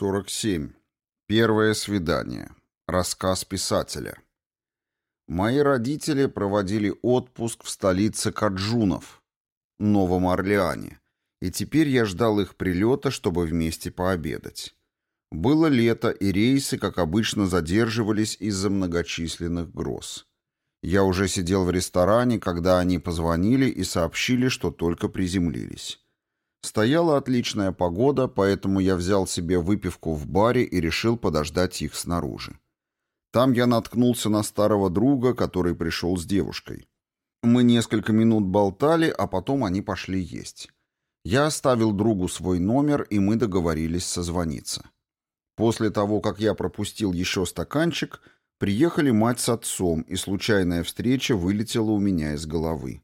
47. Первое свидание. Рассказ писателя. Мои родители проводили отпуск в столице Каджунов, Новом Орлеане, и теперь я ждал их прилета, чтобы вместе пообедать. Было лето, и рейсы, как обычно, задерживались из-за многочисленных гроз. Я уже сидел в ресторане, когда они позвонили и сообщили, что только приземлились. Стояла отличная погода, поэтому я взял себе выпивку в баре и решил подождать их снаружи. Там я наткнулся на старого друга, который пришел с девушкой. Мы несколько минут болтали, а потом они пошли есть. Я оставил другу свой номер, и мы договорились созвониться. После того, как я пропустил еще стаканчик, приехали мать с отцом, и случайная встреча вылетела у меня из головы.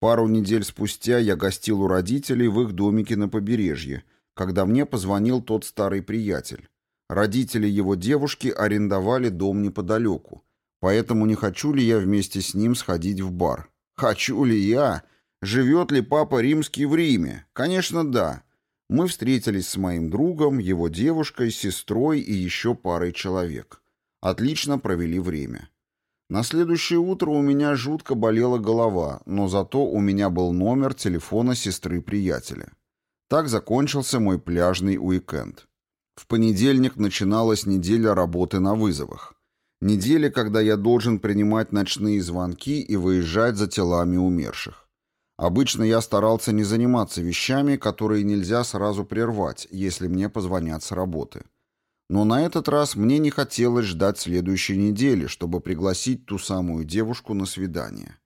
Пару недель спустя я гостил у родителей в их домике на побережье, когда мне позвонил тот старый приятель. Родители его девушки арендовали дом неподалеку, поэтому не хочу ли я вместе с ним сходить в бар. Хочу ли я? Живет ли папа римский в Риме? Конечно, да. Мы встретились с моим другом, его девушкой, сестрой и еще парой человек. Отлично провели время. На следующее утро у меня жутко болела голова, но зато у меня был номер телефона сестры приятеля. Так закончился мой пляжный уикенд. В понедельник начиналась неделя работы на вызовах. Неделя, когда я должен принимать ночные звонки и выезжать за телами умерших. Обычно я старался не заниматься вещами, которые нельзя сразу прервать, если мне позвонят с работы. Но на этот раз мне не хотелось ждать следующей недели, чтобы пригласить ту самую девушку на свидание.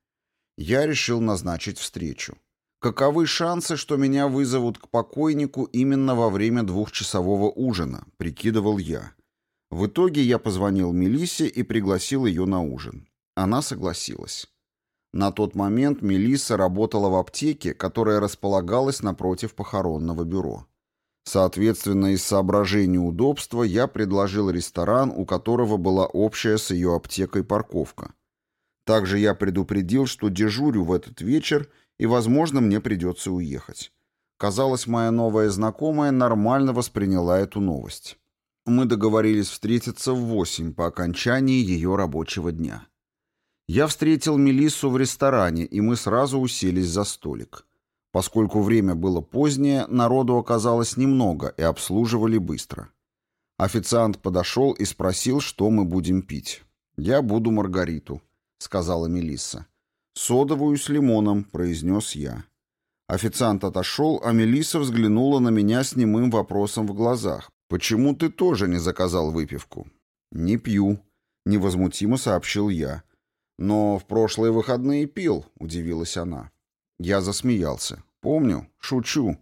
Я решил назначить встречу. Каковы шансы, что меня вызовут к покойнику именно во время двухчасового ужина, прикидывал я. В итоге я позвонил Мелиссе и пригласил ее на ужин. Она согласилась. На тот момент Мелисса работала в аптеке, которая располагалась напротив похоронного бюро. Соответственно, из соображений удобства я предложил ресторан, у которого была общая с ее аптекой парковка. Также я предупредил, что дежурю в этот вечер и, возможно, мне придется уехать. Казалось, моя новая знакомая нормально восприняла эту новость. Мы договорились встретиться в восемь по окончании ее рабочего дня. Я встретил Мелиссу в ресторане, и мы сразу уселись за столик. Поскольку время было позднее, народу оказалось немного и обслуживали быстро. Официант подошел и спросил, что мы будем пить. «Я буду Маргариту», — сказала Мелисса. «Содовую с лимоном», — произнес я. Официант отошел, а Мелисса взглянула на меня с немым вопросом в глазах. «Почему ты тоже не заказал выпивку?» «Не пью», — невозмутимо сообщил я. «Но в прошлые выходные пил», — удивилась она. Я засмеялся. «Помню. Шучу.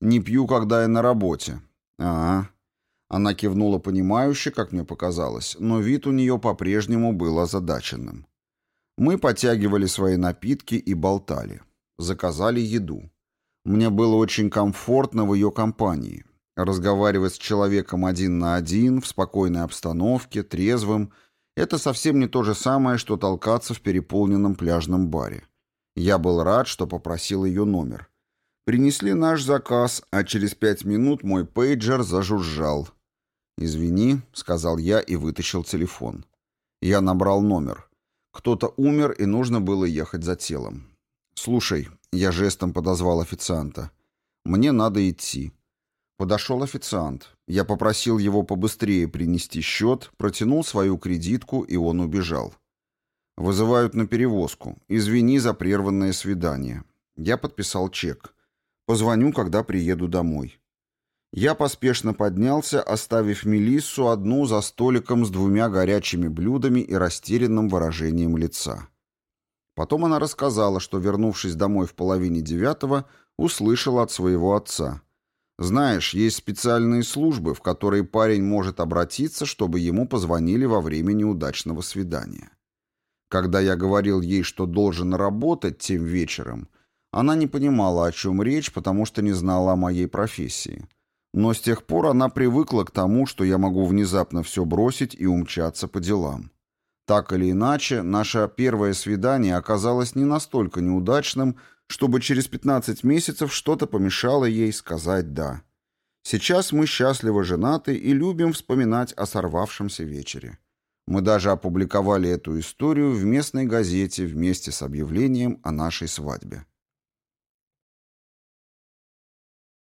Не пью, когда я на работе». «А-а». Она кивнула понимающе, как мне показалось, но вид у нее по-прежнему был озадаченным. Мы подтягивали свои напитки и болтали. Заказали еду. Мне было очень комфортно в ее компании. Разговаривать с человеком один на один, в спокойной обстановке, трезвым — это совсем не то же самое, что толкаться в переполненном пляжном баре. Я был рад, что попросил ее номер. Принесли наш заказ, а через пять минут мой пейджер зажужжал. «Извини», — сказал я и вытащил телефон. Я набрал номер. Кто-то умер, и нужно было ехать за телом. «Слушай», — я жестом подозвал официанта, — «мне надо идти». Подошел официант. Я попросил его побыстрее принести счет, протянул свою кредитку, и он убежал. Вызывают на перевозку. Извини за прерванное свидание. Я подписал чек. Позвоню, когда приеду домой. Я поспешно поднялся, оставив Мелиссу одну за столиком с двумя горячими блюдами и растерянным выражением лица. Потом она рассказала, что, вернувшись домой в половине девятого, услышала от своего отца. «Знаешь, есть специальные службы, в которые парень может обратиться, чтобы ему позвонили во время неудачного свидания». Когда я говорил ей, что должен работать тем вечером, она не понимала, о чем речь, потому что не знала о моей профессии. Но с тех пор она привыкла к тому, что я могу внезапно все бросить и умчаться по делам. Так или иначе, наше первое свидание оказалось не настолько неудачным, чтобы через 15 месяцев что-то помешало ей сказать «да». Сейчас мы счастливо женаты и любим вспоминать о сорвавшемся вечере. Мы даже опубликовали эту историю в местной газете вместе с объявлением о нашей свадьбе.